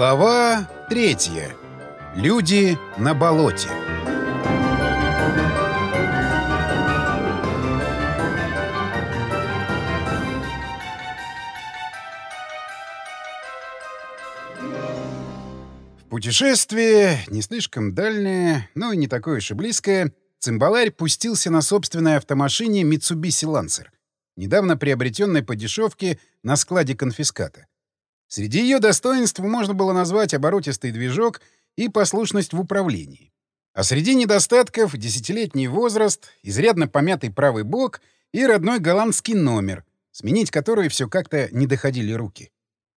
Глава третья. Люди на болоте. В путешествие, не слишком дальнее, но и не такое уж и близкое, цимбаларь пустился на собственной автомашине Mitsubishi Lancer, недавно приобретенной по дешевке на складе конфиската. Среди ее достоинств можно было назвать оборотистый движок и послушность в управлении. А среди недостатков — десятилетний возраст, изрядно помятый правый бок и родной голландский номер, сменить который все как-то не доходили руки.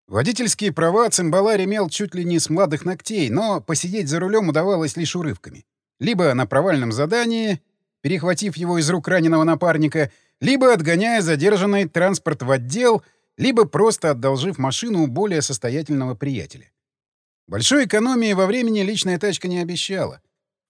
Водительские права Цимбалар имел чуть ли не с младых ногтей, но посидеть за рулем удавалось лишь урывками. Либо на провальном задании, перехватив его из рук раненого напарника, либо отгоняя задержанный транспорт в отдел — либо просто одолжив машину у более состоятельного приятеля. Большой экономии во времени личная тачка не обещала.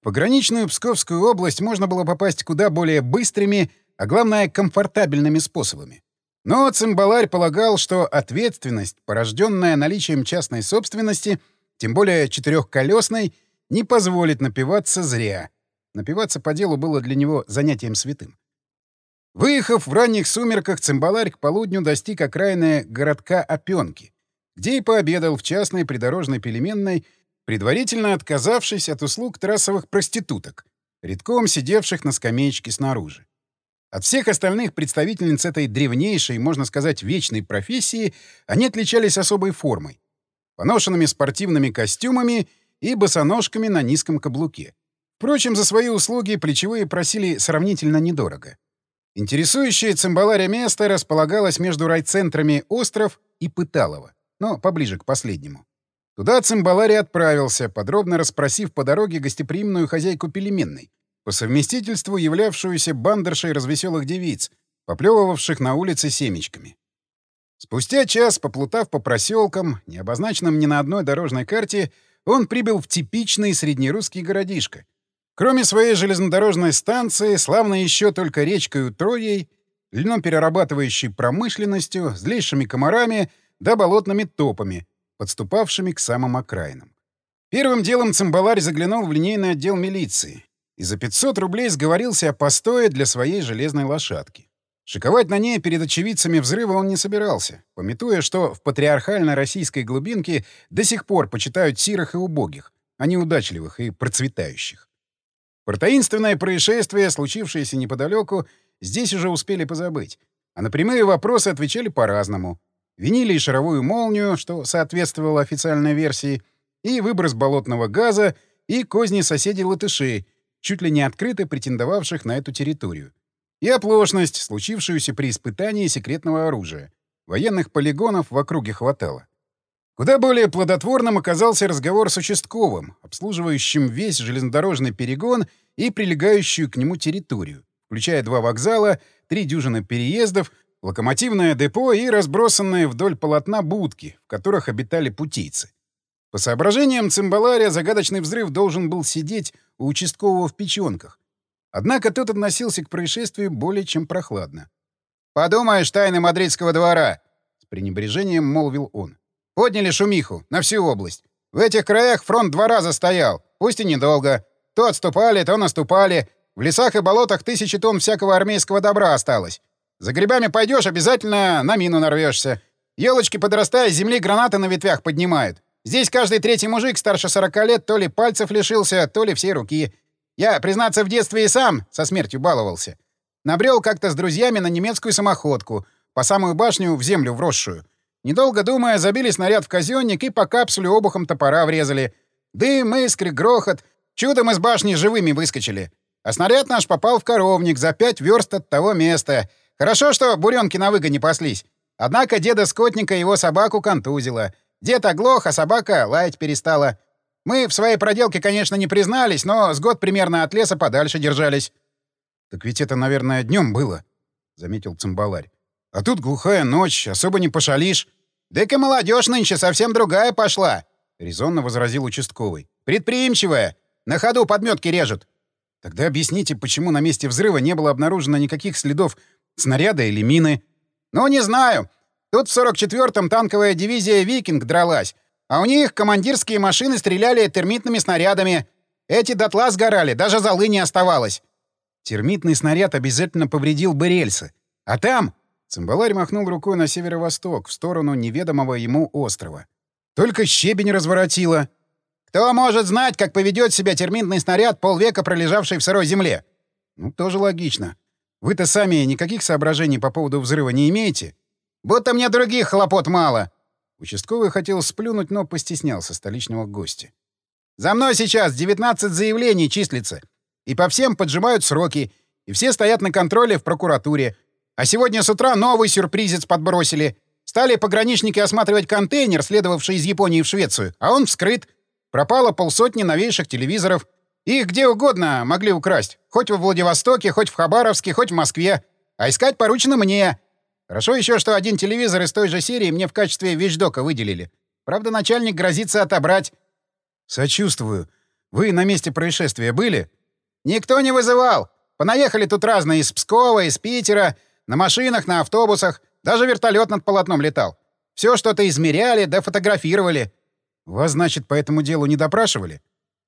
В пограничную Псковскую область можно было попасть куда более быстрыми, а главное, комфортабельными способами. Но цимбаларь полагал, что ответственность, порожденная наличием частной собственности, тем более четырехколесной, не позволит напиваться зря. Напиваться по делу было для него занятием святым. Выехав в ранних сумерках, цимбаларь к полудню достиг окраины городка Опенки, где и пообедал в частной придорожной пельменной, предварительно отказавшись от услуг трассовых проституток, редком сидевших на скамеечке снаружи. От всех остальных представительниц этой древнейшей, можно сказать, вечной профессии они отличались особой формой, поношенными спортивными костюмами и босоножками на низком каблуке. Впрочем, за свои услуги плечевые просили сравнительно недорого. Интересующее цимбаларя место располагалось между райцентрами Остров и Пыталово, но поближе к последнему. Туда цимбаларий отправился, подробно расспросив по дороге гостеприимную хозяйку пелеменной, по совместительству являвшуюся бандершей развеселых девиц, поплевывавших на улице семечками. Спустя час, поплутав по проселкам, не обозначенным ни на одной дорожной карте, он прибыл в типичный среднерусский городишко, Кроме своей железнодорожной станции, славно еще только речкой Троей, льноперерабатывающей промышленностью, злейшими комарами да болотными топами, подступавшими к самым окраинам. Первым делом цимбаларь заглянул в линейный отдел милиции и за 500 рублей сговорился о постое для своей железной лошадки. Шиковать на ней перед очевидцами взрыва он не собирался, пометуя, что в патриархальной российской глубинке до сих пор почитают сирых и убогих, а не удачливых и процветающих. Про происшествие, случившееся неподалеку, здесь уже успели позабыть. А на прямые вопросы отвечали по-разному. Винили и шаровую молнию, что соответствовало официальной версии, и выброс болотного газа, и козни соседей-латышей, чуть ли не открыто претендовавших на эту территорию. И оплошность, случившуюся при испытании секретного оружия. Военных полигонов в округе хватало. Куда более плодотворным оказался разговор с участковым, обслуживающим весь железнодорожный перегон и прилегающую к нему территорию, включая два вокзала, три дюжины переездов, локомотивное депо и разбросанные вдоль полотна будки, в которых обитали путейцы. По соображениям цимбалария загадочный взрыв должен был сидеть у участкового в печенках. Однако тот относился к происшествию более чем прохладно. «Подумаешь, тайны мадридского двора!» — с пренебрежением молвил он. Подняли шумиху на всю область. В этих краях фронт два раза стоял, пусть и недолго. То отступали, то наступали. В лесах и болотах тысячи тонн всякого армейского добра осталось. За грибами пойдешь, обязательно на мину нарвешься. Елочки, подрастая, с земли гранаты на ветвях поднимают. Здесь каждый третий мужик старше 40 лет то ли пальцев лишился, то ли всей руки. Я, признаться, в детстве и сам со смертью баловался. Набрел как-то с друзьями на немецкую самоходку, по самую башню в землю вросшую. Недолго думая, забили снаряд в казённик и по капсуле обухом топора врезали. Дым, искры, грохот. Чудом из башни живыми выскочили. А снаряд наш попал в коровник за пять верст от того места. Хорошо, что буренки на выгоне паслись. Однако деда Скотника его собаку контузило. Дед оглох, а собака лаять перестала. Мы в своей проделке, конечно, не признались, но с год примерно от леса подальше держались. — Так ведь это, наверное, днем было, — заметил цимбаларь. А тут глухая ночь, особо не пошалишь. «Так и молодежь нынче совсем другая пошла», — резонно возразил участковый. «Предприимчивая. На ходу подметки режут». «Тогда объясните, почему на месте взрыва не было обнаружено никаких следов снаряда или мины?» «Ну, не знаю. Тут в 44-м танковая дивизия «Викинг» дралась, А у них командирские машины стреляли термитными снарядами. Эти дотла сгорали, даже золы не оставалось. Термитный снаряд обязательно повредил бы рельсы. А там... Цимбаларь махнул рукой на северо-восток, в сторону неведомого ему острова. Только щебень разворотило. Кто может знать, как поведет себя термитный снаряд, полвека пролежавший в сырой земле? Ну, тоже логично. Вы-то сами никаких соображений по поводу взрыва не имеете? Будто мне других хлопот мало. Участковый хотел сплюнуть, но постеснялся столичного гостя. «За мной сейчас 19 заявлений числится. И по всем поджимают сроки. И все стоят на контроле в прокуратуре. А сегодня с утра новый сюрпризец подбросили. Стали пограничники осматривать контейнер, следовавший из Японии в Швецию, а он вскрыт. Пропало полсотни новейших телевизоров. Их где угодно могли украсть. Хоть во Владивостоке, хоть в Хабаровске, хоть в Москве. А искать поручено мне. Хорошо еще, что один телевизор из той же серии мне в качестве вещдока выделили. Правда, начальник грозится отобрать. Сочувствую. Вы на месте происшествия были? Никто не вызывал. Понаехали тут разные из Пскова, из Питера, на машинах, на автобусах. Даже вертолет над полотном летал. Все что-то измеряли, да фотографировали. Вас, значит, по этому делу не допрашивали?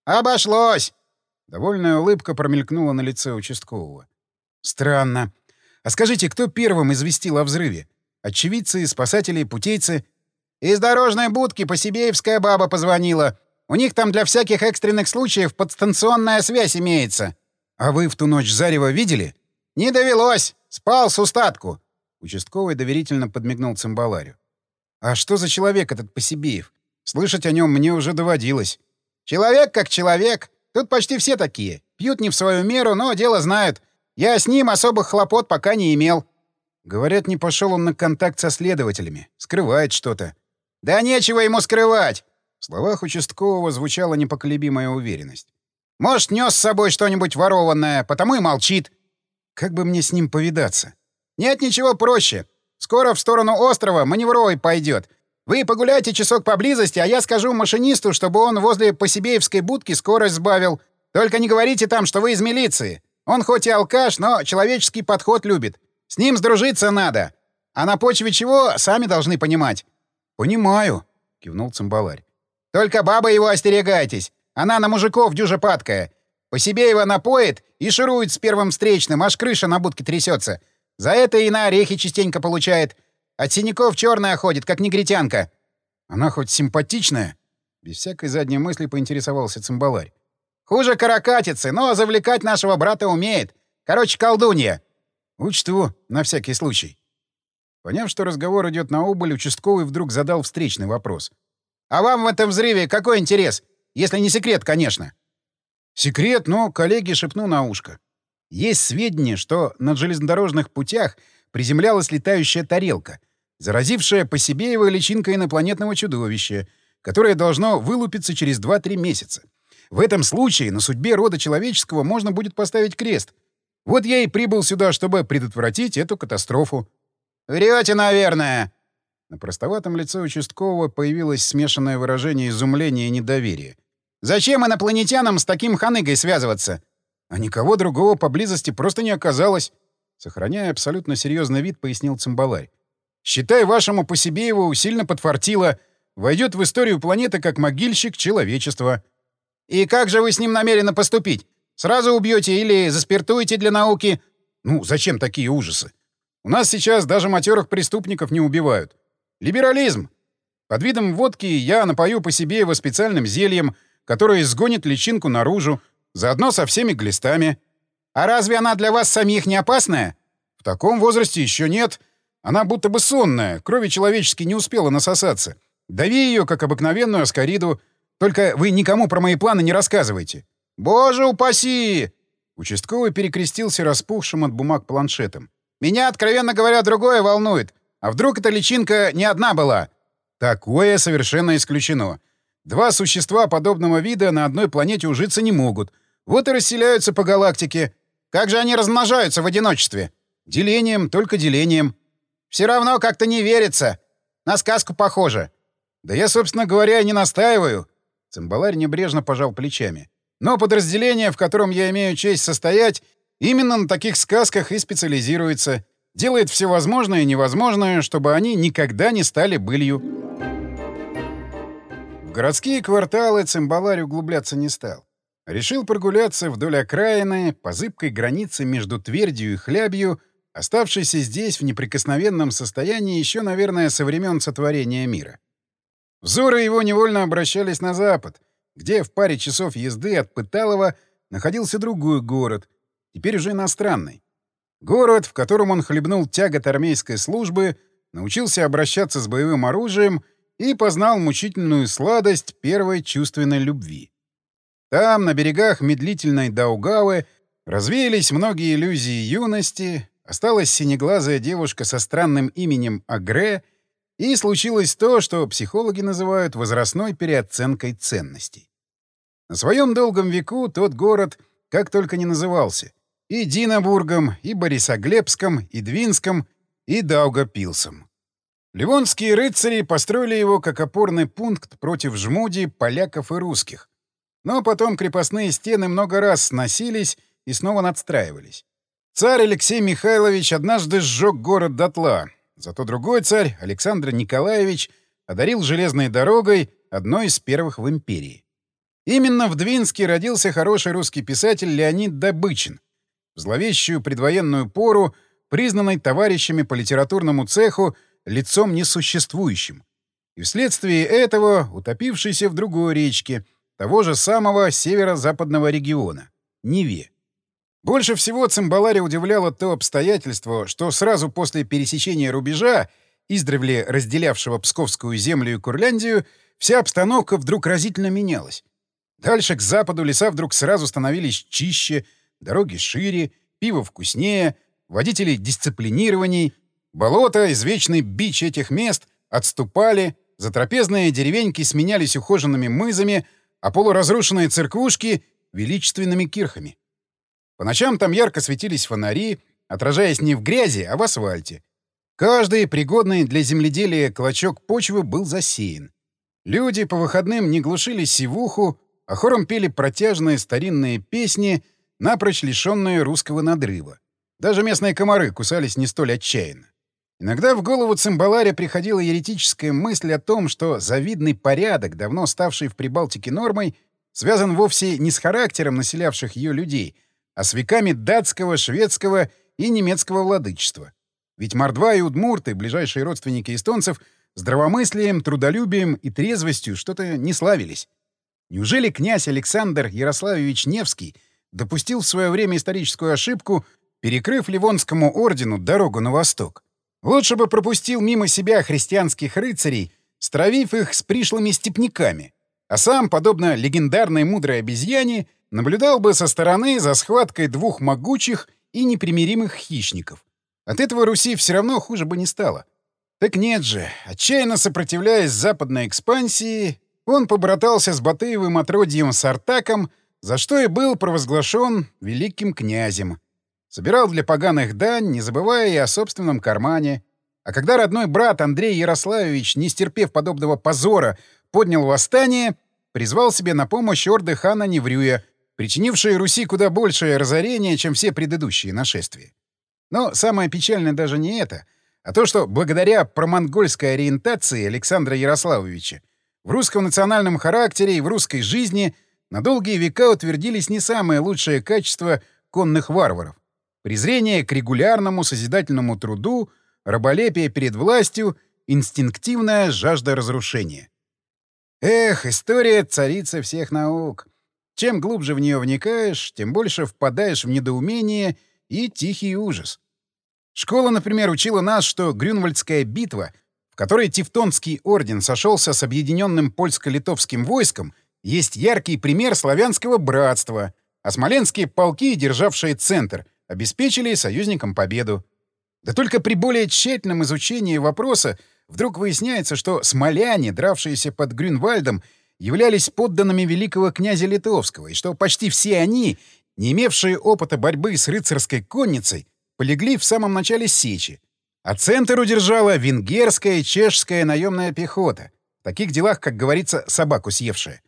Обошлось. Довольная улыбка промелькнула на лице участкового. Странно. А скажите, кто первым известил о взрыве? Очевидцы, спасатели, путейцы? Из дорожной будки Посибеевская баба позвонила. У них там для всяких экстренных случаев подстанционная связь имеется. А вы в ту ночь зарево видели? Не довелось. Спал с устатку. Участковый доверительно подмигнул цимбаларю. А что за человек этот Посибеев? Слышать о нем мне уже доводилось. Человек как человек. Тут почти все такие. Пьют не в свою меру, но дело знают. Я с ним особых хлопот пока не имел. Говорят, не пошел он на контакт со следователями. Скрывает что-то. Да нечего ему скрывать. В словах участкового звучала непоколебимая уверенность. Может, нес с собой что-нибудь ворованное, потому и молчит. Как бы мне с ним повидаться? Нет ничего проще. Скоро в сторону острова маневровый пойдет. Вы погуляйте часок поблизости, а я скажу машинисту, чтобы он возле Посибеевской будки скорость сбавил. Только не говорите там, что вы из милиции. Он хоть и алкаш, но человеческий подход любит. С ним сдружиться надо. А на почве чего, сами должны понимать. — Понимаю, — кивнул цимбаларь. — Только баба его остерегайтесь. Она на мужиков дюжа падкая. По себе его напоит и ширует с первым встречным, аж крыша на будке трясется. За это и на орехи частенько получает. От синяков черная ходит, как негритянка. — Она хоть симпатичная? Без всякой задней мысли поинтересовался цимбаларь. Хуже каракатицы, но завлекать нашего брата умеет. Короче, колдунья. Учту, на всякий случай. Поняв, что разговор идет на убыль, участковый вдруг задал встречный вопрос. «А вам в этом взрыве какой интерес? Если не секрет, конечно». «Секрет, но коллеги шепну на ушко. Есть сведения, что на железнодорожных путях приземлялась летающая тарелка, заразившая по себе его личинкой инопланетного чудовища, которое должно вылупиться через 2-3 месяца. В этом случае на судьбе рода человеческого можно будет поставить крест. Вот я и прибыл сюда, чтобы предотвратить эту катастрофу. «Врете, наверное!» На простоватом лице участкового появилось смешанное выражение изумления и недоверия. «Зачем инопланетянам с таким ханыгой связываться?» «А никого другого поблизости просто не оказалось», — сохраняя абсолютно серьезный вид, пояснил Цимбаларь. «Считай, вашему по себе его сильно подфартило. Войдет в историю планеты как могильщик человечества». «И как же вы с ним намерены поступить? Сразу убьете или заспиртуете для науки?» «Ну, зачем такие ужасы? У нас сейчас даже матерых преступников не убивают. Либерализм. Под видом водки я напою по себе его специальным зельем, которое изгонит личинку наружу, заодно со всеми глистами. А разве она для вас самих не опасная? В таком возрасте еще нет. Она будто бы сонная, крови человечески не успела насосаться. Дави ее, как обыкновенную аскариду — только вы никому про мои планы не рассказывайте. Боже упаси! Участковый перекрестился распухшим от бумаг планшетом. Меня, откровенно говоря, другое волнует. А вдруг эта личинка не одна была? Такое совершенно исключено. Два существа подобного вида на одной планете ужиться не могут. Вот и расселяются по галактике. Как же они размножаются в одиночестве? Делением, только делением. Все равно как-то не верится. На сказку похоже. Да я, собственно говоря, не настаиваю. Цимбаларь небрежно пожал плечами. «Но подразделение, в котором я имею честь состоять, именно на таких сказках и специализируется. Делает все возможное и невозможное, чтобы они никогда не стали былью». Городские кварталы Цимбаларь углубляться не стал. Решил прогуляться вдоль окраины по зыбкой границе между Твердью и Хлябью, оставшейся здесь в неприкосновенном состоянии еще, наверное, со времен сотворения мира. Взоры его невольно обращались на запад, где в паре часов езды от Пыталова находился другой город, теперь уже иностранный. Город, в котором он хлебнул тягот армейской службы, научился обращаться с боевым оружием и познал мучительную сладость первой чувственной любви. Там, на берегах медлительной Даугавы, развеялись многие иллюзии юности, осталась синеглазая девушка со странным именем Агре — и случилось то, что психологи называют возрастной переоценкой ценностей. На своем долгом веку тот город как только не назывался — и Динабургом, и Борисоглебском, и Двинском, и Даугапилсом. Ливонские рыцари построили его как опорный пункт против жмуди, поляков и русских. Но потом крепостные стены много раз сносились и снова надстраивались. Царь Алексей Михайлович однажды сжег город дотла, Зато другой царь, Александр Николаевич, одарил железной дорогой одной из первых в империи. Именно в Двинске родился хороший русский писатель Леонид Добычин, в зловещую предвоенную пору, признанный товарищами по литературному цеху лицом несуществующим, и вследствие этого утопившийся в другой речке того же самого северо-западного региона — Неве. Больше всего Цимбаларе удивляло то обстоятельство, что сразу после пересечения рубежа, издревле разделявшего Псковскую землю и Курляндию, вся обстановка вдруг разительно менялась. Дальше к западу леса вдруг сразу становились чище, дороги шире, пиво вкуснее, водители дисциплинированней, болота, извечный бич этих мест, отступали, затрапезные деревеньки сменялись ухоженными мызами, а полуразрушенные церквушки — величественными кирхами. По ночам там ярко светились фонари, отражаясь не в грязи, а в асфальте. Каждый пригодный для земледелия клочок почвы был засеян. Люди по выходным не глушили сивуху, а хором пели протяжные старинные песни, напрочь лишенные русского надрыва. Даже местные комары кусались не столь отчаянно. Иногда в голову Цимбаларе приходила еретическая мысль о том, что завидный порядок, давно ставший в Прибалтике нормой, связан вовсе не с характером населявших ее людей, а с веками датского, шведского и немецкого владычества. Ведь мордва и удмурты, ближайшие родственники эстонцев, здравомыслием, трудолюбием и трезвостью что-то не славились. Неужели князь Александр Ярославович Невский допустил в свое время историческую ошибку, перекрыв Ливонскому ордену дорогу на восток? Лучше бы пропустил мимо себя христианских рыцарей, стравив их с пришлыми степняками, а сам, подобно легендарной мудрой обезьяне, наблюдал бы со стороны за схваткой двух могучих и непримиримых хищников. От этого Руси все равно хуже бы не стало. Так нет же, отчаянно сопротивляясь западной экспансии, он побратался с Батыевым отродьем Сартаком, за что и был провозглашен великим князем. Собирал для поганых дань, не забывая и о собственном кармане. А когда родной брат Андрей Ярославович, не стерпев подобного позора, поднял восстание, призвал себе на помощь орды хана Неврюя, причинившие Руси куда большее разорение, чем все предыдущие нашествия. Но самое печальное даже не это, а то, что благодаря промонгольской ориентации Александра Ярославовича в русском национальном характере и в русской жизни на долгие века утвердились не самые лучшие качества конных варваров. Презрение к регулярному созидательному труду, раболепие перед властью, инстинктивная жажда разрушения. Эх, история царица всех наук. Чем глубже в нее вникаешь, тем больше впадаешь в недоумение и тихий ужас. Школа, например, учила нас, что Грюнвальдская битва, в которой Тевтонский орден сошелся с объединенным польско-литовским войском, есть яркий пример славянского братства, а смоленские полки, державшие центр, обеспечили союзникам победу. Да только при более тщательном изучении вопроса вдруг выясняется, что смоляне, дравшиеся под Грюнвальдом, являлись подданными великого князя Литовского, и что почти все они, не имевшие опыта борьбы с рыцарской конницей, полегли в самом начале Сечи, а центр удержала венгерская и чешская наемная пехота, в таких делах, как говорится, собаку съевшая.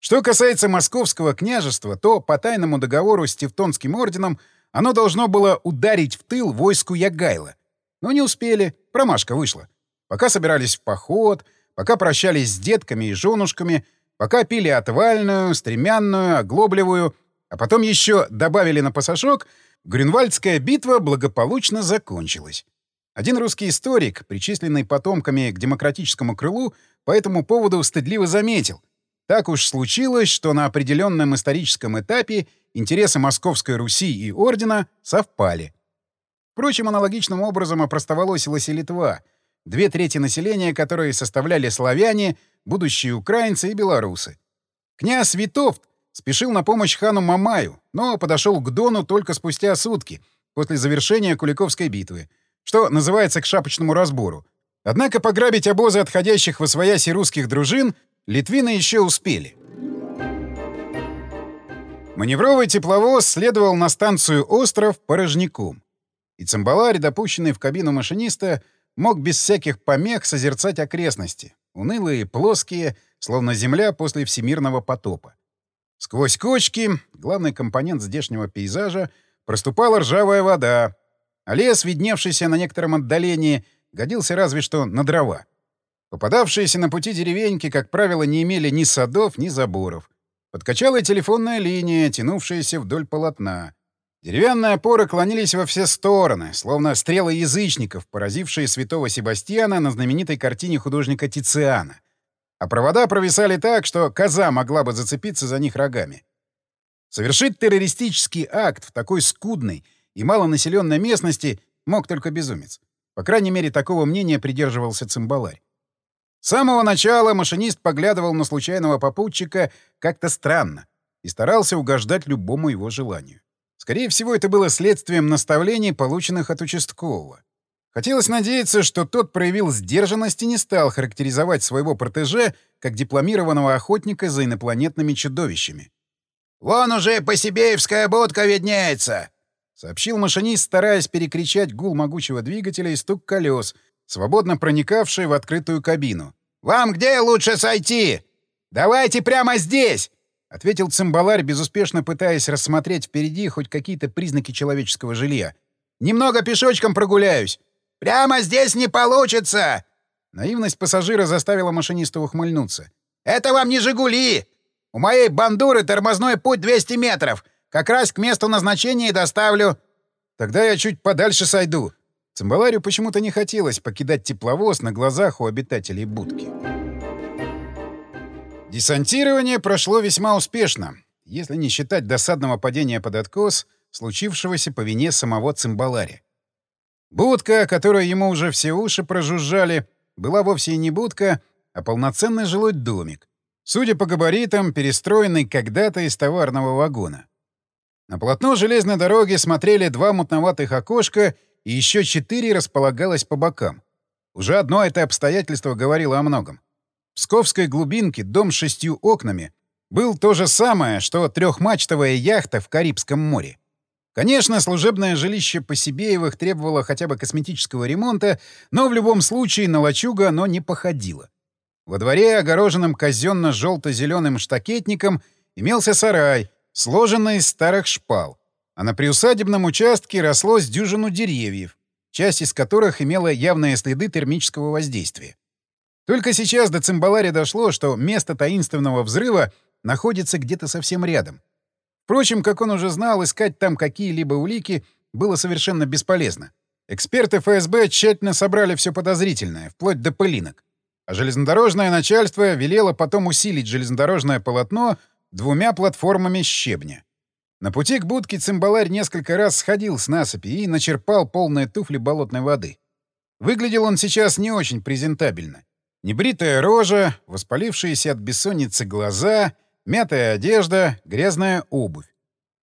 Что касается московского княжества, то по тайному договору с Тевтонским орденом оно должно было ударить в тыл войску Ягайла. Но не успели, промашка вышла. Пока собирались в поход — пока прощались с детками и женушками, пока пили отвальную, стремянную, оглобливую, а потом еще добавили на пасашок, Грюнвальдская битва благополучно закончилась. Один русский историк, причисленный потомками к демократическому крылу, по этому поводу стыдливо заметил. Так уж случилось, что на определенном историческом этапе интересы Московской Руси и Ордена совпали. Впрочем, аналогичным образом опростоволосилась и Литва, две трети населения которой составляли славяне, будущие украинцы и белорусы. Князь Витовт спешил на помощь хану Мамаю, но подошел к Дону только спустя сутки, после завершения Куликовской битвы, что называется к шапочному разбору. Однако пограбить обозы отходящих в освояси русских дружин литвины еще успели. Маневровый тепловоз следовал на станцию «Остров» порожняком. И цимбаларь, допущенный в кабину машиниста, мог без всяких помех созерцать окрестности, унылые, плоские, словно земля после всемирного потопа. Сквозь кочки, главный компонент здешнего пейзажа, проступала ржавая вода, а лес, видневшийся на некотором отдалении, годился разве что на дрова. Попадавшиеся на пути деревеньки, как правило, не имели ни садов, ни заборов. Подкачала телефонная линия, тянувшаяся вдоль полотна. Деревянные опоры клонились во все стороны, словно стрелы язычников, поразившие святого Себастьяна на знаменитой картине художника Тициана. А провода провисали так, что коза могла бы зацепиться за них рогами. Совершить террористический акт в такой скудной и малонаселенной местности мог только безумец. По крайней мере, такого мнения придерживался цимбаларь. С самого начала машинист поглядывал на случайного попутчика как-то странно и старался угождать любому его желанию. Скорее всего, это было следствием наставлений, полученных от участкового. Хотелось надеяться, что тот проявил сдержанность и не стал характеризовать своего протеже как дипломированного охотника за инопланетными чудовищами. «Вон уже Посибеевская будка виднеется!» — сообщил машинист, стараясь перекричать гул могучего двигателя и стук колес — свободно проникавший в открытую кабину. «Вам где лучше сойти? Давайте прямо здесь!» — ответил цимбаларь, безуспешно пытаясь рассмотреть впереди хоть какие-то признаки человеческого жилья. «Немного пешочком прогуляюсь. Прямо здесь не получится!» Наивность пассажира заставила машиниста ухмыльнуться. «Это вам не «Жигули». У моей бандуры тормозной путь 200 метров. Как раз к месту назначения и доставлю». «Тогда я чуть подальше сойду», Цимбаларию почему-то не хотелось покидать тепловоз на глазах у обитателей будки. Десантирование прошло весьма успешно, если не считать досадного падения под откос, случившегося по вине самого Цимбалари. Будка, которую ему уже все уши прожужжали, была вовсе не будка, а полноценный жилой домик, судя по габаритам, перестроенный когда-то из товарного вагона. На полотно железной дороги смотрели два мутноватых окошка — и еще четыре располагалось по бокам. Уже одно это обстоятельство говорило о многом. В Псковской глубинке дом с шестью окнами был то же самое, что трехмачтовая яхта в Карибском море. Конечно, служебное жилище Посибеевых требовало хотя бы косметического ремонта, но в любом случае на лачуга оно не походило. Во дворе, огороженном казенно-желто-зеленым штакетником, имелся сарай, сложенный из старых шпал а на приусадебном участке росло с дюжину деревьев, часть из которых имела явные следы термического воздействия. Только сейчас до Цимбалари дошло, что место таинственного взрыва находится где-то совсем рядом. Впрочем, как он уже знал, искать там какие-либо улики было совершенно бесполезно. Эксперты ФСБ тщательно собрали все подозрительное, вплоть до пылинок. А железнодорожное начальство велело потом усилить железнодорожное полотно двумя платформами щебня. На пути к будке цимбаларь несколько раз сходил с насыпи и начерпал полные туфли болотной воды. Выглядел он сейчас не очень презентабельно. Небритая рожа, воспалившиеся от бессонницы глаза, мятая одежда, грязная обувь.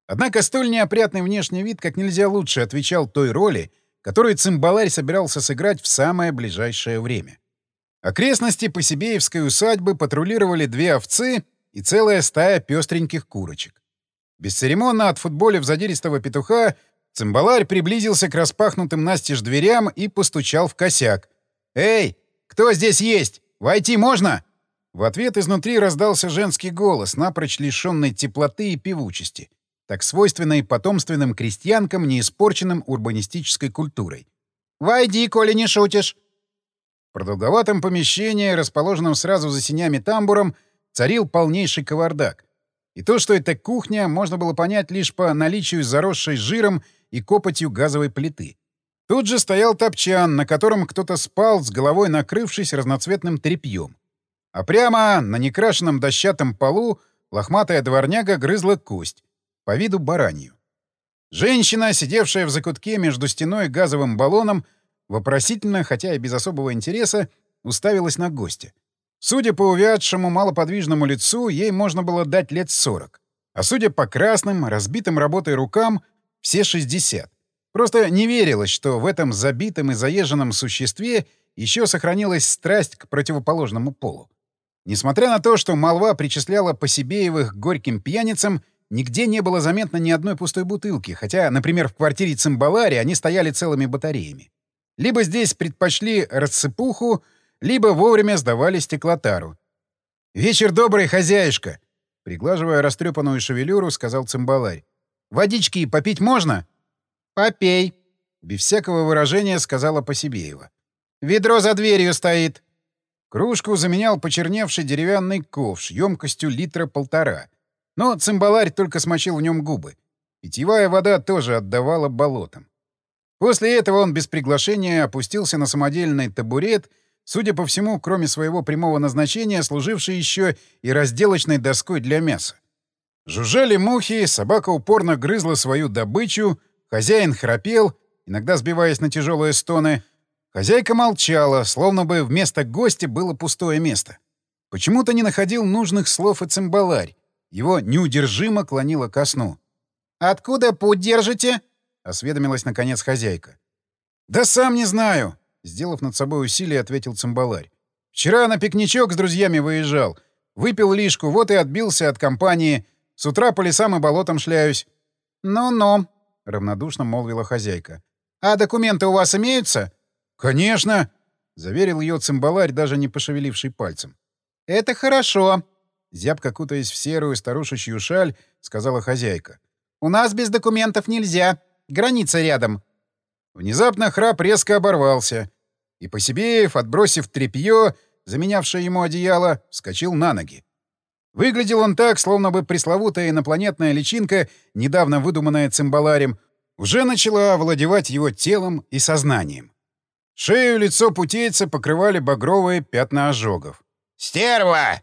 Однако столь неопрятный внешний вид как нельзя лучше отвечал той роли, которую цимбаларь собирался сыграть в самое ближайшее время. Окрестности Посибеевской усадьбы патрулировали две овцы и целая стая пестреньких курочек. Бесцеремонно отфутболив задиристого петуха, цимбаларь приблизился к распахнутым настежь дверям и постучал в косяк. «Эй, кто здесь есть? Войти можно?» В ответ изнутри раздался женский голос, напрочь лишенный теплоты и певучести, так свойственной потомственным крестьянкам, не испорченным урбанистической культурой. «Войди, коли не шутишь!» продолговатом помещении, расположенном сразу за синями тамбуром, царил полнейший кавардак. И то, что это кухня, можно было понять лишь по наличию заросшей жиром и копотью газовой плиты. Тут же стоял топчан, на котором кто-то спал, с головой накрывшись разноцветным тряпьем. А прямо на некрашенном дощатом полу лохматая дворняга грызла кость, по виду баранью. Женщина, сидевшая в закутке между стеной и газовым баллоном, вопросительно, хотя и без особого интереса, уставилась на гостя. Судя по увядшему малоподвижному лицу, ей можно было дать лет 40. А судя по красным, разбитым работой рукам, все 60. Просто не верилось, что в этом забитом и заезженном существе еще сохранилась страсть к противоположному полу. Несмотря на то, что молва причисляла Посибеевых к горьким пьяницам, нигде не было заметно ни одной пустой бутылки, хотя, например, в квартире Цимбалари они стояли целыми батареями. Либо здесь предпочли рассыпуху, либо вовремя сдавали стеклотару. «Вечер добрый, хозяюшка!» Приглаживая растрепанную шевелюру, сказал Цимбаларь. «Водички попить можно?» «Попей!» Без всякого выражения сказала Посибеева. «Ведро за дверью стоит!» Кружку заменял почерневший деревянный ковш емкостью литра полтора. Но цимбаларь только смочил в нем губы. Питьевая вода тоже отдавала болотам. После этого он без приглашения опустился на самодельный табурет, судя по всему, кроме своего прямого назначения, служивший еще и разделочной доской для мяса. Жужжали мухи, собака упорно грызла свою добычу, хозяин храпел, иногда сбиваясь на тяжелые стоны. Хозяйка молчала, словно бы вместо гостя было пустое место. Почему-то не находил нужных слов и цимбаларь. Его неудержимо клонило ко сну. «Откуда путь держите?» — осведомилась, наконец, хозяйка. «Да сам не знаю», — сделав над собой усилие, ответил цимбаларь. «Вчера на пикничок с друзьями выезжал. Выпил лишку, вот и отбился от компании. С утра по лесам и болотам шляюсь». «Ну-ну», — равнодушно молвила хозяйка. «А документы у вас имеются?» «Конечно», — заверил ее цимбаларь, даже не пошевеливший пальцем. «Это хорошо», Зябко кутаясь в серую старушечью шаль, сказала хозяйка. «У нас без документов нельзя. Граница рядом». Внезапно храп резко оборвался. И Посибеев, отбросив тряпье, заменявшее ему одеяло, вскочил на ноги. Выглядел он так, словно бы пресловутая инопланетная личинка, недавно выдуманная цимбаларем, уже начала овладевать его телом и сознанием. Шею лицо путейца покрывали багровые пятна ожогов. «Стерва!»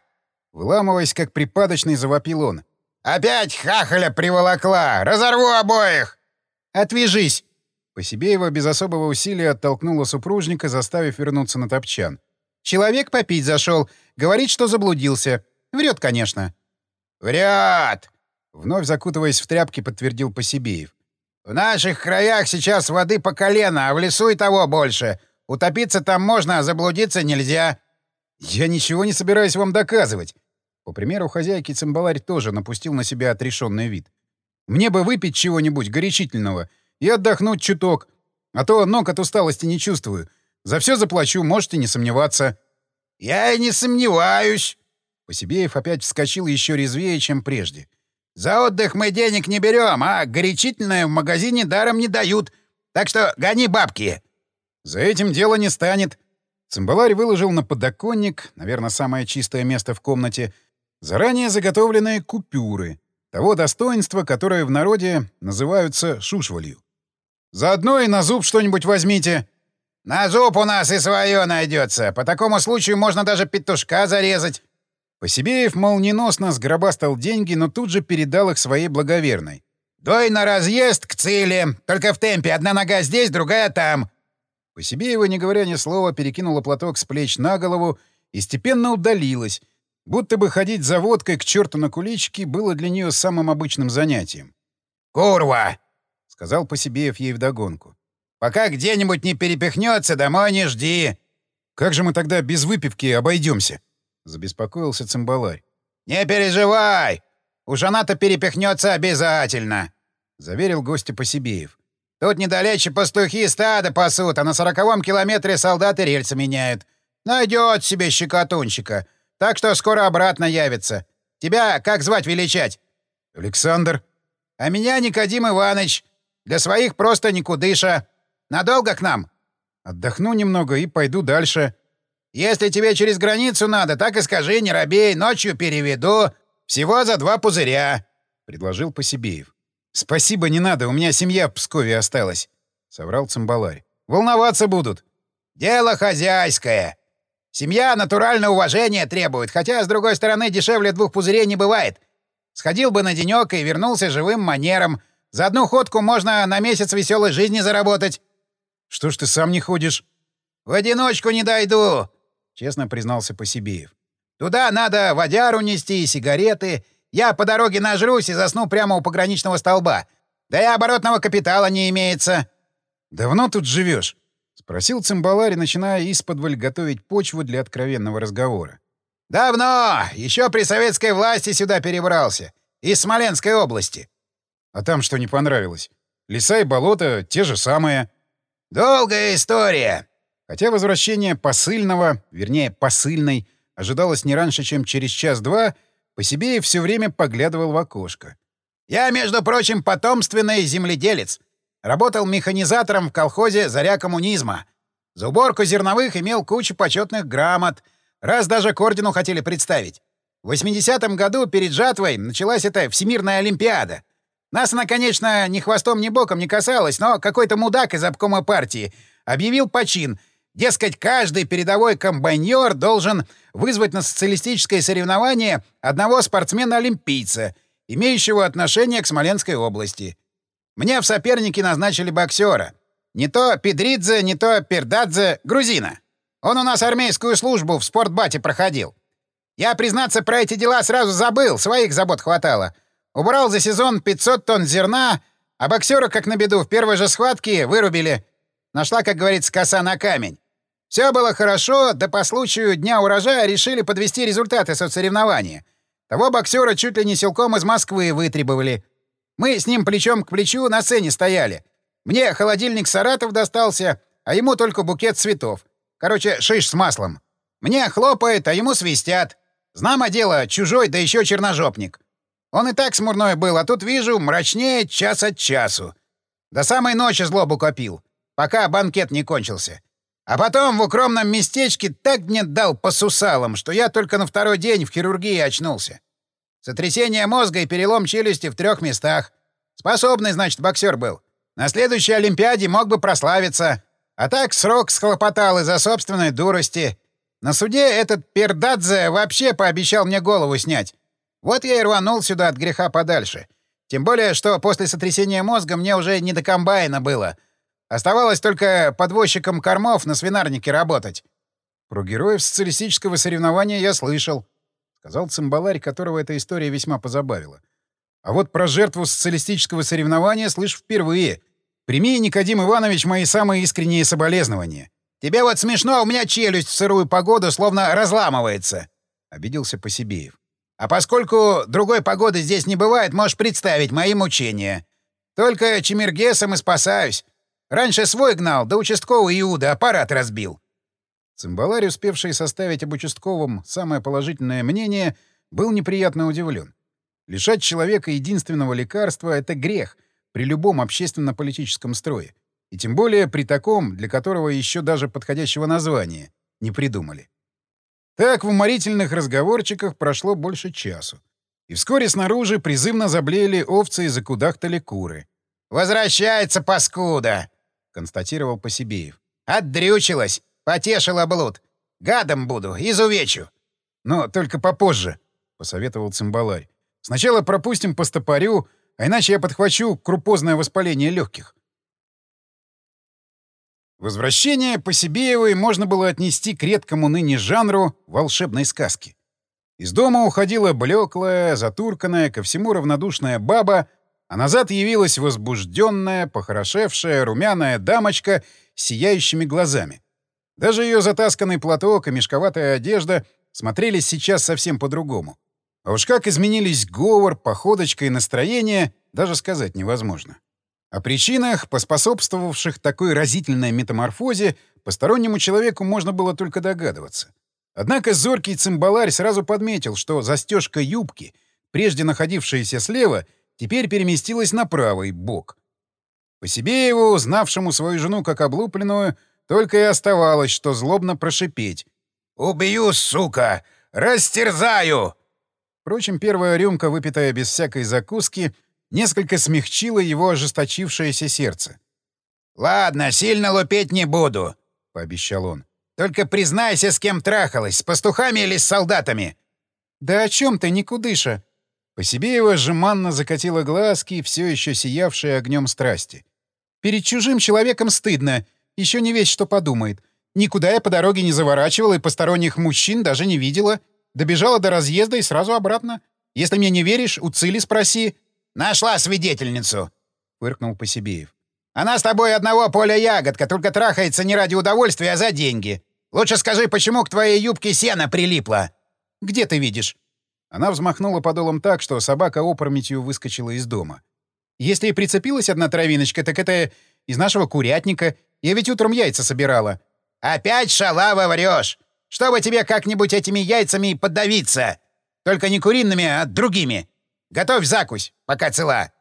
Выламываясь, как припадочный, завопил он. «Опять хахаля приволокла! Разорву обоих!» «Отвяжись!» Посибеева без особого усилия оттолкнула супружника, заставив вернуться на топчан. «Человек попить зашел. Говорит, что заблудился. Врет, конечно». «Врет!» Вновь закутываясь в тряпки, подтвердил Посибеев. «В наших краях сейчас воды по колено, а в лесу и того больше. Утопиться там можно, а заблудиться нельзя». «Я ничего не собираюсь вам доказывать. По примеру хозяйки цимбаларь тоже напустил на себя отрешенный вид. «Мне бы выпить чего-нибудь горячительного и отдохнуть чуток, а то ног от усталости не чувствую. За все заплачу, можете не сомневаться». «Я и не сомневаюсь». Посибеев опять вскочил еще резвее, чем прежде. «За отдых мы денег не берем, а горячительное в магазине даром не дают. Так что гони бабки». «За этим дело не станет». Цимбаларь выложил на подоконник, наверное, самое чистое место в комнате, Заранее заготовленные купюры того достоинства, которое в народе называются шушвалью. Заодно и на зуб что-нибудь возьмите. На зуб у нас и свое найдется. По такому случаю можно даже петушка зарезать. Посибеев молниеносно сгробастал деньги, но тут же передал их своей благоверной. «Дой на разъезд к цели. Только в темпе. Одна нога здесь, другая там». Посибеева, не говоря ни слова, перекинула платок с плеч на голову и степенно удалилась, Будто бы ходить за водкой к черту на кулички было для нее самым обычным занятием. «Курва!» — сказал Посибеев ей вдогонку. «Пока где-нибудь не перепихнется, домой не жди!» «Как же мы тогда без выпивки обойдемся?» — забеспокоился цимбаларь. «Не переживай! Уж она-то перепихнется обязательно!» — заверил гостя Посибеев. «Тут недалече пастухи стада пасут, а на сороковом километре солдаты рельсы меняют. Найдет себе щекотунчика. Так что скоро обратно явится. Тебя как звать величать? Александр. А меня Никодим Иванович. Для своих просто никудыша. Надолго к нам? Отдохну немного и пойду дальше. Если тебе через границу надо, так и скажи, не робей, ночью переведу. Всего за два пузыря», — предложил Посибеев. «Спасибо, не надо, у меня семья в Пскове осталась», — соврал цимбаларь. «Волноваться будут». «Дело хозяйское. Семья натурально уважения требует, хотя, с другой стороны, дешевле двух пузырей не бывает. Сходил бы на денек и вернулся живым манером. За одну ходку можно на месяц веселой жизни заработать». «Что ж ты сам не ходишь?» «В одиночку не дойду», — честно признался Посибеев. «Туда надо водяру нести и сигареты. Я по дороге нажрусь и засну прямо у пограничного столба. Да и оборотного капитала не имеется». «Давно тут живешь? спросил цимбаларь, начиная исподволь готовить почву для откровенного разговора. «Давно! Еще при советской власти сюда перебрался. Из Смоленской области». «А там что не понравилось? Леса и болота — те же самые». «Долгая история. Хотя возвращение посыльного, вернее, посыльной, ожидалось не раньше, чем через час-два, по себе и все время поглядывал в окошко. «Я, между прочим, потомственный земледелец. Работал механизатором в колхозе «Заря коммунизма». За уборку зерновых имел кучу почетных грамот. Раз даже к ордену хотели представить. В 80-м году перед жатвой началась эта Всемирная Олимпиада. Нас она, конечно, ни хвостом, ни боком не касалась, но какой-то мудак из обкома партии объявил почин — Дескать, каждый передовой комбайнер должен вызвать на социалистическое соревнование одного спортсмена-олимпийца, имеющего отношение к Смоленской области. Мне в соперники назначили боксера. Не то Педридзе, не то Пердадзе, грузина. Он у нас армейскую службу в спортбате проходил. Я, признаться, про эти дела сразу забыл, своих забот хватало. Убрал за сезон 500 тонн зерна, а боксера, как на беду, в первой же схватке вырубили. Нашла, как говорится, коса на камень. Все было хорошо, да по случаю Дня урожая решили подвести результаты соцсоревнования. Того боксера чуть ли не силком из Москвы вытребовали. Мы с ним плечом к плечу на сцене стояли. Мне холодильник Саратов достался, а ему только букет цветов. Короче, шиш с маслом. Мне хлопает, а ему свистят. Знамо дело, чужой, да еще черножопник. Он и так смурной был, а тут вижу, мрачнее час от часу. До самой ночи злобу копил, пока банкет не кончился. А потом в укромном местечке так мне дал по сусалам, что я только на второй день в хирургии очнулся. Сотрясение мозга и перелом челюсти в трех местах. Способный, значит, боксер был. На следующей Олимпиаде мог бы прославиться. А так срок схлопотал из-за собственной дурости. На суде этот Пердадзе вообще пообещал мне голову снять. Вот я и рванул сюда от греха подальше. Тем более, что после сотрясения мозга мне уже не до комбайна было — Оставалось только подвозчиком кормов на свинарнике работать. Про героев социалистического соревнования я слышал, — сказал цимбаларь, которого эта история весьма позабавила. А вот про жертву социалистического соревнования слышу впервые. Прими, Никодим Иванович, мои самые искренние соболезнования. Тебе вот смешно, у меня челюсть в сырую погоду словно разламывается, — обиделся Посибеев. А поскольку другой погоды здесь не бывает, можешь представить мои мучения. Только чемергесом и спасаюсь. Раньше свой гнал, да участковый Иуда аппарат разбил. Цимбаларь, успевший составить об участковом самое положительное мнение, был неприятно удивлен. Лишать человека единственного лекарства — это грех при любом общественно-политическом строе. И тем более при таком, для которого еще даже подходящего названия не придумали. Так в уморительных разговорчиках прошло больше часу. И вскоре снаружи призывно заблеяли овцы и закудахтали куры. «Возвращается, паскуда!» — констатировал Посибеев. «Отдрючилась! Потешила блуд! Гадом буду, изувечу!» «Но только попозже», — посоветовал цимбаларь. «Сначала пропустим по стопорю, а иначе я подхвачу крупозное воспаление легких». Возвращение Посибеевой можно было отнести к редкому ныне жанру волшебной сказки. Из дома уходила блеклая, затурканная, ко всему равнодушная баба а назад явилась возбужденная, похорошевшая, румяная дамочка с сияющими глазами. Даже ее затасканный платок и мешковатая одежда смотрелись сейчас совсем по-другому. А уж как изменились говор, походочка и настроение, даже сказать невозможно. О причинах, поспособствовавших такой разительной метаморфозе, постороннему человеку можно было только догадываться. Однако зоркий цимбаларь сразу подметил, что застежка юбки, прежде находившаяся слева — теперь переместилась на правый бок. По себе его, знавшему свою жену как облупленную, только и оставалось, что злобно прошипеть. «Убью, сука! Растерзаю!» Впрочем, первая рюмка, выпитая без всякой закуски, несколько смягчила его ожесточившееся сердце. «Ладно, сильно лупеть не буду», — пообещал он. «Только признайся, с кем трахалась, с пастухами или с солдатами?» «Да о чем ты, никудыша?» По себе его жеманно закатила глазки, все еще сиявшие огнем страсти. «Перед чужим человеком стыдно. Еще не весь что подумает. Никуда я по дороге не заворачивала и посторонних мужчин даже не видела. Добежала до разъезда и сразу обратно. Если мне не веришь, у Цили спроси. — Нашла свидетельницу, — фыркнул Посибеев. — Она с тобой одного поля ягодка, только трахается не ради удовольствия, а за деньги. Лучше скажи, почему к твоей юбке сено прилипло? — Где ты видишь? Она взмахнула подолом так, что собака опрометью выскочила из дома. «Если и прицепилась одна травиночка, так это из нашего курятника. Я ведь утром яйца собирала». «Опять шалава врешь! Чтобы тебе как-нибудь этими яйцами подавиться! Только не куриными, а другими! Готовь закусь, пока цела!»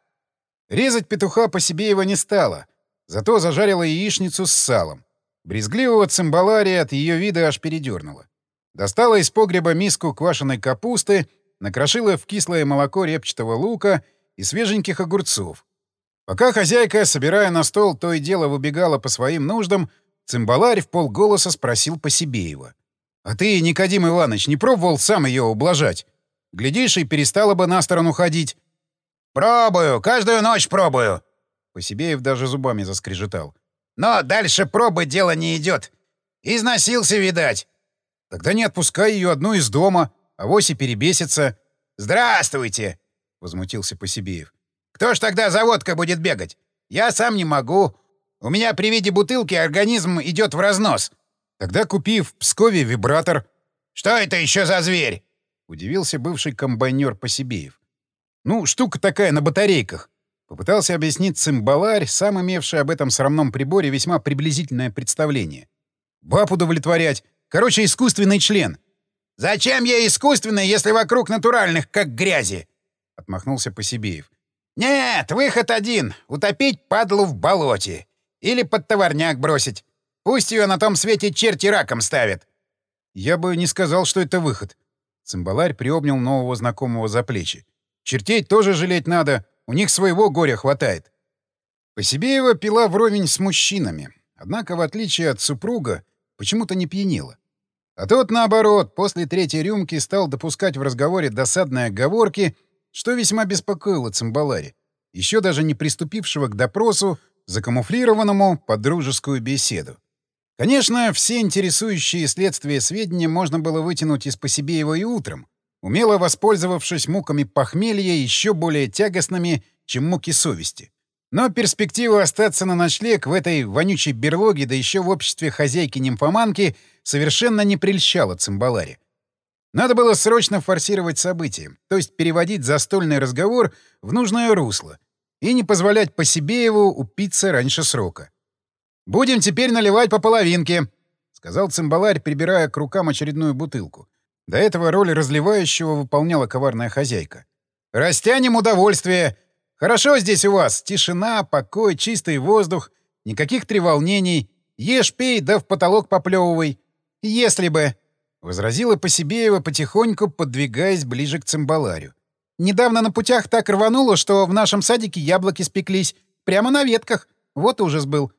Резать петуха по себе его не стало, зато зажарила яичницу с салом. Брезгливого цимбалария от ее вида аж передернула. Достала из погреба миску квашеной капусты, накрошила в кислое молоко репчатого лука и свеженьких огурцов. Пока хозяйка, собирая на стол, то и дело выбегала по своим нуждам, цимбаларь в полголоса спросил Посибеева. А ты, Никодим Иванович, не пробовал сам ее ублажать? Глядишь, и перестала бы на сторону ходить. «Пробую, каждую ночь пробую!» Посибеев даже зубами заскрежетал. «Но дальше пробы дело не идет. Износился, видать». «Тогда не отпускай ее одну из дома, а вось и перебесится». «Здравствуйте!» — возмутился Посибеев. «Кто ж тогда за водкой будет бегать? Я сам не могу. У меня при виде бутылки организм идет в разнос. Тогда купи в Пскове вибратор. Что это еще за зверь? Удивился бывший комбайнер Посибеев. Ну, штука такая на батарейках. Попытался объяснить цимбаларь, сам имевший об этом срамном приборе весьма приблизительное представление. Баб удовлетворять. Короче, искусственный член. «Зачем я искусственный, если вокруг натуральных, как грязи?» — отмахнулся Посибеев. «Нет, выход один — утопить падлу в болоте. Или под товарняк бросить. Пусть ее на том свете черти раком ставят. Я бы не сказал, что это выход. Цимбаларь приобнял нового знакомого за плечи. Чертей тоже жалеть надо, у них своего горя хватает. Посибеева пила вровень с мужчинами, однако, в отличие от супруга, почему-то не пьянела. А тот, наоборот, после третьей рюмки стал допускать в разговоре досадные оговорки, что весьма беспокоило Цимбалари, еще даже не приступившего к допросу, закамуфлированному под дружескую беседу. Конечно, все интересующие следствие сведения можно было вытянуть из Посибеева и утром, умело воспользовавшись муками похмелья еще более тягостными, чем муки совести. Но перспектива остаться на ночлег в этой вонючей берлоге, да еще в обществе хозяйки-нимфоманки, совершенно не прельщала Цимбаларе. Надо было срочно форсировать события, то есть переводить застольный разговор в нужное русло и не позволять Посибееву упиться раньше срока. «Будем теперь наливать по половинке», — сказал цимбаларь, прибирая к рукам очередную бутылку. До этого роль разливающего выполняла коварная хозяйка. «Растянем удовольствие. Хорошо здесь у вас. Тишина, покой, чистый воздух, никаких треволнений. Ешь, пей, да в потолок поплевывай. Если бы...» — возразила Посибеева, потихоньку подвигаясь ближе к цимбаларю. «Недавно на путях так рвануло, что в нашем садике яблоки спеклись. Прямо на ветках. Вот ужас был.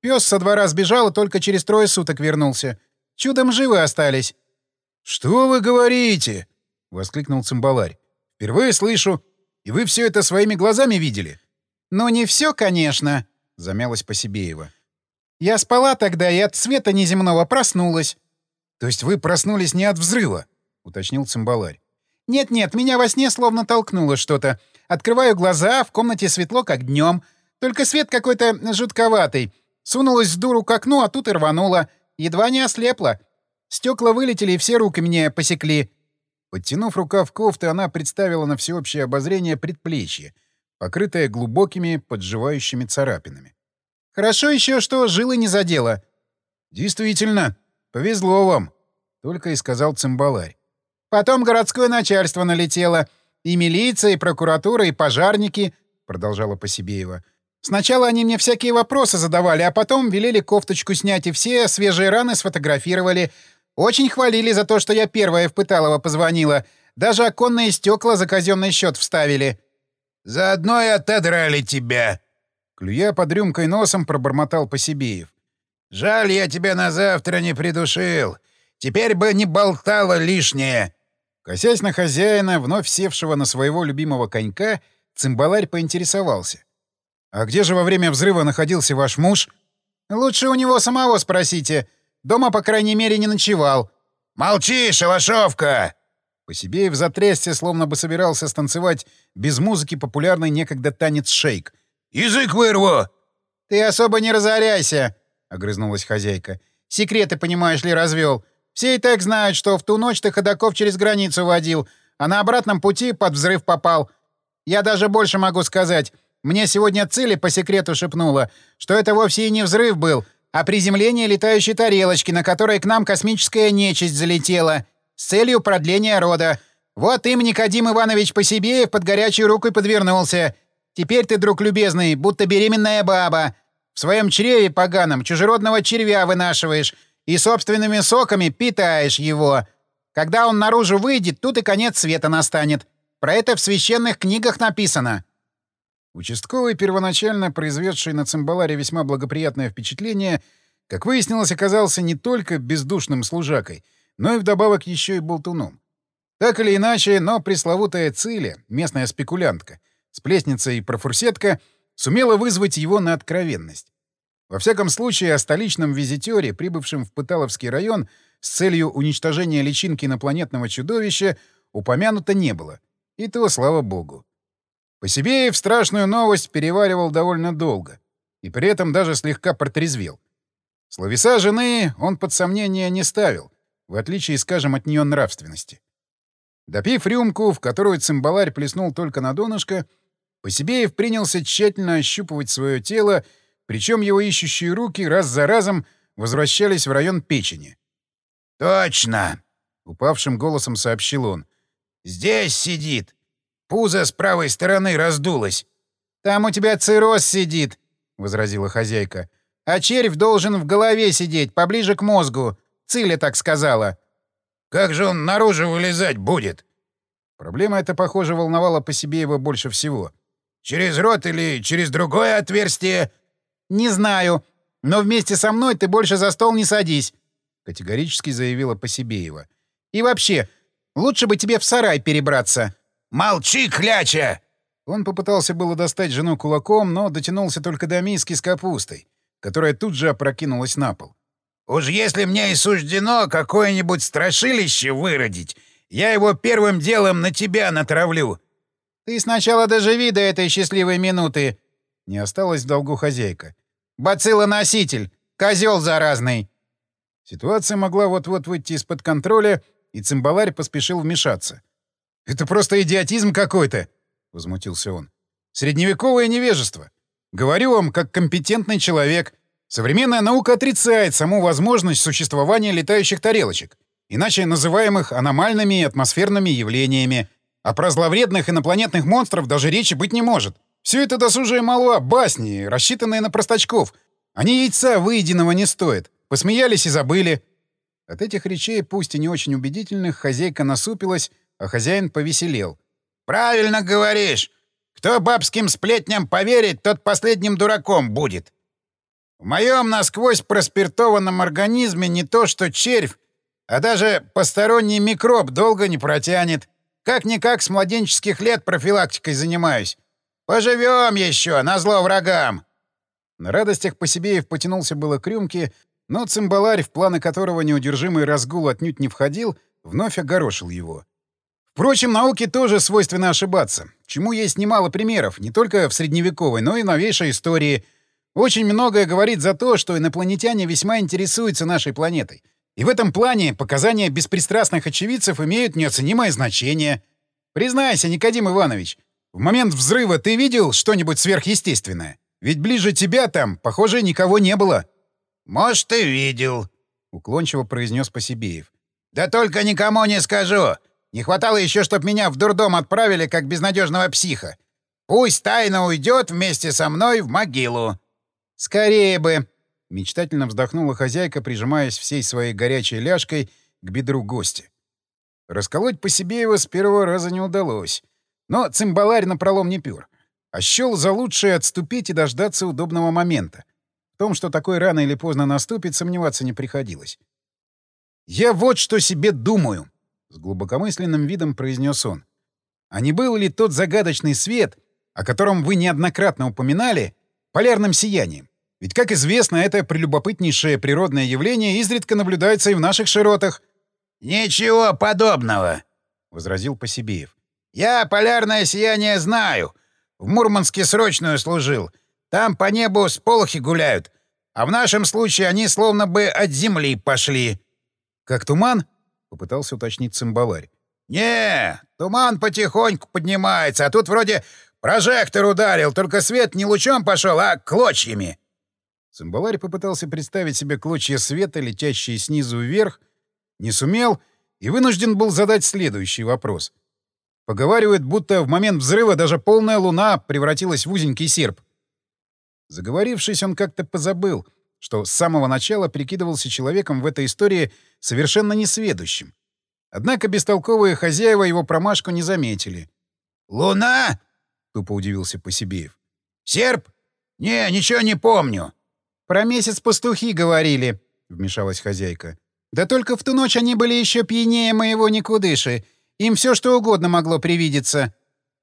Пес со двора сбежал и только через трое суток вернулся. Чудом живы остались. — Что вы говорите? — воскликнул цимбаларь. — Впервые слышу. И вы все это своими глазами видели? — Ну, не все, конечно, — замялась Посибеева. — Я спала тогда и от света неземного проснулась. — То есть вы проснулись не от взрыва? — уточнил цимбаларь. «Нет-нет, меня во сне словно толкнуло что-то. Открываю глаза, в комнате светло, как днем. Только свет какой-то жутковатый. Сунулась с дуру к окну, а тут и рванула. Едва не ослепла. Стекла вылетели, и все руки мне посекли. Подтянув рукав кофты, она представила на всеобщее обозрение предплечье, покрытое глубокими подживающими царапинами. «Хорошо еще, что жилы не задело». «Действительно, повезло вам», — только и сказал цимбаларь. «Потом городское начальство налетело. И милиция, и прокуратура, и пожарники», — продолжала Посибеева. Сначала они мне всякие вопросы задавали, а потом велели кофточку снять и все свежие раны сфотографировали. Очень хвалили за то, что я первая в Пыталово позвонила. Даже оконные стекла за казенный счет вставили. Заодно и отодрали тебя. Клюя под рюмкой носом, пробормотал Посибеев. Жаль, я тебя на завтра не придушил. Теперь бы не болтало лишнее. Косясь на хозяина, вновь севшего на своего любимого конька, цимбаларь поинтересовался. «А где же во время взрыва находился ваш муж?» «Лучше у него самого спросите. Дома, по крайней мере, не ночевал». «Молчи, шалашовка!» Посибеев затрясся, словно бы собирался станцевать без музыки популярный некогда танец шейк. «Язык вырву!» «Ты особо не разоряйся!» — огрызнулась хозяйка. «Секреты, понимаешь ли, развел. Все и так знают, что в ту ночь ты ходаков через границу водил, а на обратном пути под взрыв попал. Я даже больше могу сказать. Мне сегодня Цили по секрету шепнула, что это вовсе и не взрыв был, а приземление летающей тарелочки, на которой к нам космическая нечисть залетела, с целью продления рода. Вот им Никодим Иванович Посибеев под горячей рукой подвернулся. Теперь ты, друг любезный, будто беременная баба. В своем чреве поганом чужеродного червя вынашиваешь и собственными соками питаешь его. Когда он наружу выйдет, тут и конец света настанет. Про это в священных книгах написано. Участковый, первоначально произведший на цимбаларе весьма благоприятное впечатление, как выяснилось, оказался не только бездушным служакой, но и вдобавок еще и болтуном. Так или иначе, но пресловутая Циля, местная спекулянтка, сплетница и профурсетка, сумела вызвать его на откровенность. Во всяком случае, о столичном визитере, прибывшем в Пыталовский район с целью уничтожения личинки инопланетного чудовища, упомянуто не было. И то, слава богу. Посибеев страшную новость переваривал довольно долго, и при этом даже слегка протрезвел. Словеса жены он под сомнение не ставил, в отличие, скажем, от нее нравственности. Допив рюмку, в которую цимбаларь плеснул только на донышко, Посибеев принялся тщательно ощупывать свое тело, причем его ищущие руки раз за разом возвращались в район печени. «Точно!» — упавшим голосом сообщил он. «Здесь сидит. Пузо с правой стороны раздулось. «Там у тебя цирроз сидит», — возразила хозяйка. «А червь должен в голове сидеть, поближе к мозгу. Циля так сказала». «Как же он наружу вылезать будет?» Проблема эта, похоже, волновала по себе его больше всего. «Через рот или через другое отверстие?» «Не знаю. Но вместе со мной ты больше за стол не садись», — категорически заявила Посибеева. «И вообще, лучше бы тебе в сарай перебраться». «Молчи, кляча!» Он попытался было достать жену кулаком, но дотянулся только до миски с капустой, которая тут же опрокинулась на пол. «Уж если мне и суждено какое-нибудь страшилище выродить, я его первым делом на тебя натравлю». «Ты сначала доживи до этой счастливой минуты!» Не осталось в долгу хозяйка. «Бациллоноситель! Козел заразный!» Ситуация могла вот-вот выйти из-под контроля, и цимбаларь поспешил вмешаться. «Это просто идиотизм какой-то!» — возмутился он. «Средневековое невежество. Говорю вам, как компетентный человек. Современная наука отрицает саму возможность существования летающих тарелочек, иначе называемых аномальными атмосферными явлениями. А про зловредных инопланетных монстров даже речи быть не может. Все это досужая молва, басни, рассчитанные на простачков. Они яйца выеденного не стоят. Посмеялись и забыли. От этих речей, пусть и не очень убедительных, хозяйка насупилась, а хозяин повеселел. «Правильно говоришь! Кто бабским сплетням поверит, тот последним дураком будет. В моем насквозь проспиртованном организме не то что червь, а даже посторонний микроб долго не протянет. Как-никак с младенческих лет профилактикой занимаюсь. Поживем еще, назло врагам!» На радостях Посибеев потянулся было к рюмке, но цимбаларь, в планы которого неудержимый разгул отнюдь не входил, вновь огорошил его. Впрочем, науке тоже свойственно ошибаться, чему есть немало примеров, не только в средневековой, но и новейшей истории. Очень многое говорит за то, что инопланетяне весьма интересуются нашей планетой. И в этом плане показания беспристрастных очевидцев имеют неоценимое значение. Признайся, Никодим Иванович, в момент взрыва ты видел что-нибудь сверхъестественное? Ведь ближе тебя там, похоже, никого не было. — Может, и видел, — уклончиво произнес Посибеев. — Да только никому не скажу. Не хватало еще, чтоб меня в дурдом отправили, как безнадежного психа. Пусть тайно уйдет вместе со мной в могилу. Скорее бы. Мечтательно вздохнула хозяйка, прижимаясь всей своей горячей ляжкой к бедру гостя. Расколоть по себе его с первого раза не удалось. Но цимбаларь напролом не пёр, а счёл за лучшее отступить и дождаться удобного момента. В том, что такой рано или поздно наступит, сомневаться не приходилось. «Я вот что себе думаю!» — с глубокомысленным видом произнес он. «А не был ли тот загадочный свет, о котором вы неоднократно упоминали, полярным сиянием? Ведь, как известно, это прелюбопытнейшее природное явление изредка наблюдается и в наших широтах. — Ничего подобного, — возразил Посибеев. — Я полярное сияние знаю. В Мурманске срочную служил. Там по небу сполохи гуляют. А в нашем случае они словно бы от земли пошли. — Как туман? — попытался уточнить цимбаларь. — Не, туман потихоньку поднимается, а тут вроде прожектор ударил, только свет не лучом пошел, а клочьями. Цимбаларь попытался представить себе клочья света, летящие снизу вверх, не сумел и вынужден был задать следующий вопрос. Поговаривают, будто в момент взрыва даже полная луна превратилась в узенький серп. Заговорившись, он как-то позабыл, что с самого начала прикидывался человеком в этой истории совершенно несведущим. Однако бестолковые хозяева его промашку не заметили. «Луна?» — тупо удивился Посибеев. «Серп? Не, ничего не помню». «Про месяц пастухи говорили», — вмешалась хозяйка. «Да только в ту ночь они были еще пьянее моего никудыши. Им все что угодно могло привидеться».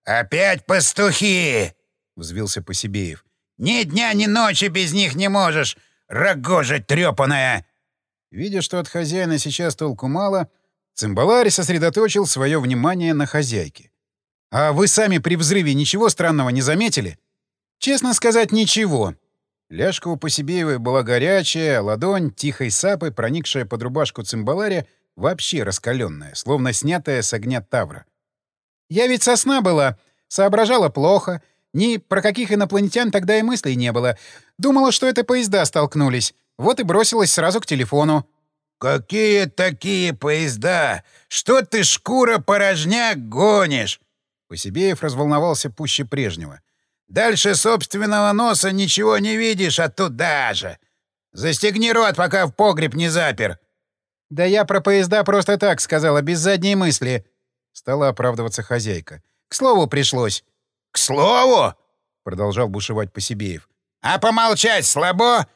«Опять пастухи!» — взвился Посибеев. «Ни дня, ни ночи без них не можешь, рогожа трепаная!» Видя, что от хозяина сейчас толку мало, цимбаларь сосредоточил свое внимание на хозяйке. «А вы сами при взрыве ничего странного не заметили?» «Честно сказать, ничего», Ляжка у Посибеевой была горячая, ладонь, тихой сапой, проникшая под рубашку цимбаларя, вообще раскаленная, словно снятая с огня тавра. «Я ведь сосна была, соображала плохо. Ни про каких инопланетян тогда и мыслей не было. Думала, что это поезда столкнулись. Вот и бросилась сразу к телефону». «Какие такие поезда? Что ты, шкура-порожняк, гонишь?» Посибеев разволновался пуще прежнего. Дальше собственного носа ничего не видишь, а туда же. Застегни рот, пока в погреб не запер. — Да я про поезда просто так сказала, без задней мысли. Стала оправдываться хозяйка. — К слову пришлось. — К слову? — продолжал бушевать Посибеев. — А помолчать слабо?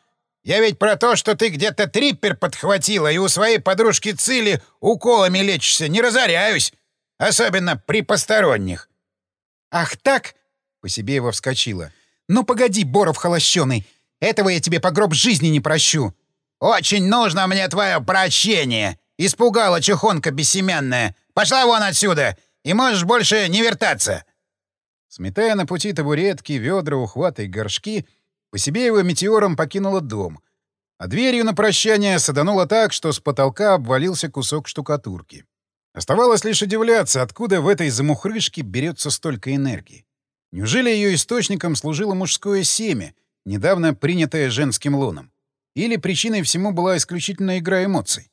Я ведь про то, что ты где-то триппер подхватила и у своей подружки Цили уколами лечишься, не разоряюсь. Особенно при посторонних. — Ах так? Посибеева вскочила. «Ну погоди, Боров холощеный! Этого я тебе по гроб жизни не прощу!» «Очень нужно мне твое прощение! Испугала чехонка бессемянная! Пошла вон отсюда! И можешь больше не вертаться!» Сметая на пути табуретки, ведра, ухваты и горшки, Посибеева метеором покинула дом, а дверью на прощание саданула так, что с потолка обвалился кусок штукатурки. Оставалось лишь удивляться, откуда в этой замухрышке берется столько энергии. Неужели ее источником служило мужское семя, недавно принятое женским лоном? Или причиной всему была исключительно игра эмоций?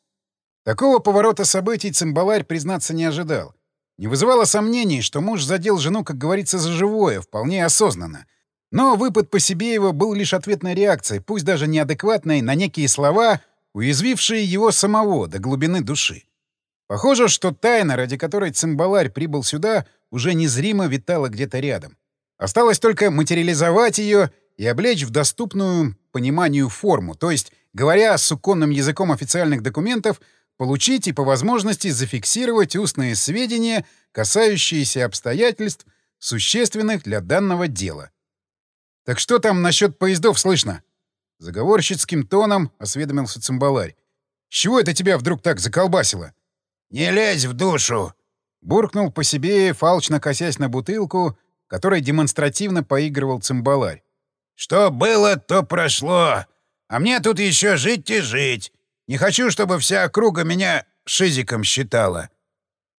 Такого поворота событий цимбаларь, признаться, не ожидал. Не вызывало сомнений, что муж задел жену, как говорится, за живое, вполне осознанно. Но выпад по себе его был лишь ответной реакцией, пусть даже неадекватной, на некие слова, уязвившие его самого до глубины души. Похоже, что тайна, ради которой цимбаларь прибыл сюда, уже незримо витала где-то рядом. Осталось только материализовать ее и облечь в доступную пониманию форму, то есть, говоря суконным языком официальных документов, получить и по возможности зафиксировать устные сведения, касающиеся обстоятельств, существенных для данного дела. «Так что там насчет поездов слышно?» Заговорщицким тоном осведомился цимбаларь. «С чего это тебя вдруг так заколбасило?» «Не лезь в душу!» Буркнул по себе, фалчно косясь на бутылку, которой демонстративно поигрывал цимбаларь. «Что было, то прошло. А мне тут еще жить и жить. Не хочу, чтобы вся округа меня шизиком считала».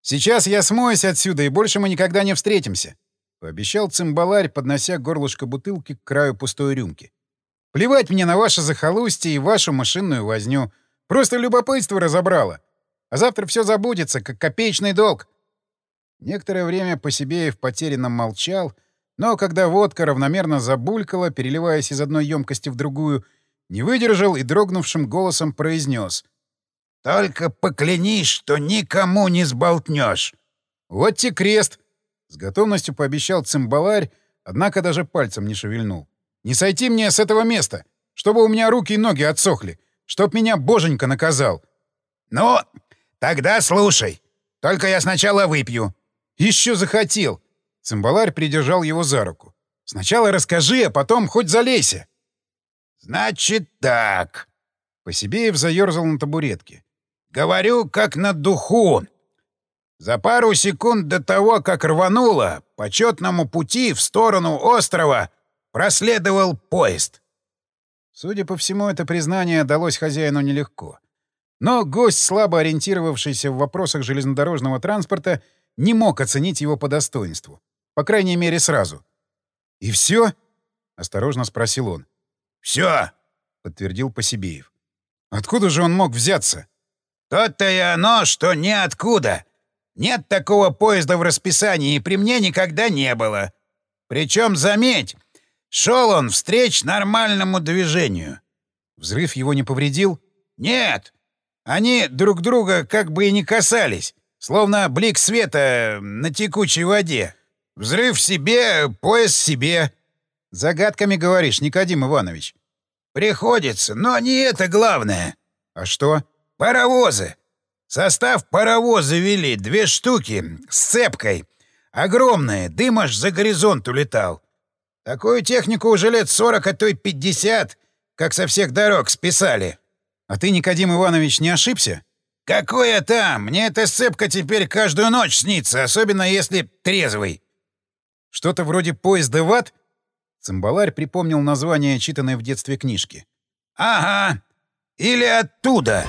«Сейчас я смоюсь отсюда, и больше мы никогда не встретимся», — пообещал цимбаларь, поднося горлышко бутылки к краю пустой рюмки. «Плевать мне на ваше захолустье и вашу машинную возню. Просто любопытство разобрало. А завтра все забудется, как копеечный долг. Некоторое время Посибеев потерянно молчал, но когда водка равномерно забулькала, переливаясь из одной емкости в другую, не выдержал и дрогнувшим голосом произнес. Только поклянись, что никому не сболтнешь. Вот те крест! С готовностью пообещал цимбаларь, однако даже пальцем не шевельнул. Не сойти мне с этого места, чтобы у меня руки и ноги отсохли, чтоб меня боженька наказал. Ну, тогда слушай. Только я сначала выпью. Еще захотел. Цимбаларь придержал его за руку. Сначала расскажи, а потом хоть залейся. Значит так. Посибеев заерзал на табуретке. Говорю, как на духу. За пару секунд до того, как рвануло, по четному пути в сторону острова проследовал поезд. Судя по всему, это признание далось хозяину нелегко. Но гость, слабо ориентировавшийся в вопросах железнодорожного транспорта, не мог оценить его по достоинству. По крайней мере, сразу. «И все?» — осторожно спросил он. «Все!» — подтвердил Посибеев. «Откуда же он мог взяться?» То-то и оно, что ниоткуда. Нет такого поезда в расписании, и при мне никогда не было. Причем, заметь, шел он встреч нормальному движению. Взрыв его не повредил? Нет. Они друг друга как бы и не касались, словно блик света на текучей воде. Взрыв себе, поезд себе. Загадками говоришь, Никодим Иванович. Приходится, но не это главное. А что? Паровозы. Состав паровоза вели, две штуки, с цепкой. Огромные, дым аж за горизонт улетал. Такую технику уже лет сорок, а то и пятьдесят, как со всех дорог списали. А ты, Никодим Иванович, не ошибся? Какое там? Мне эта сцепка теперь каждую ночь снится, особенно если трезвый. Что-то вроде поезда в ад? Цимбаларь припомнил название читанной в детстве книжки. Ага. Или оттуда.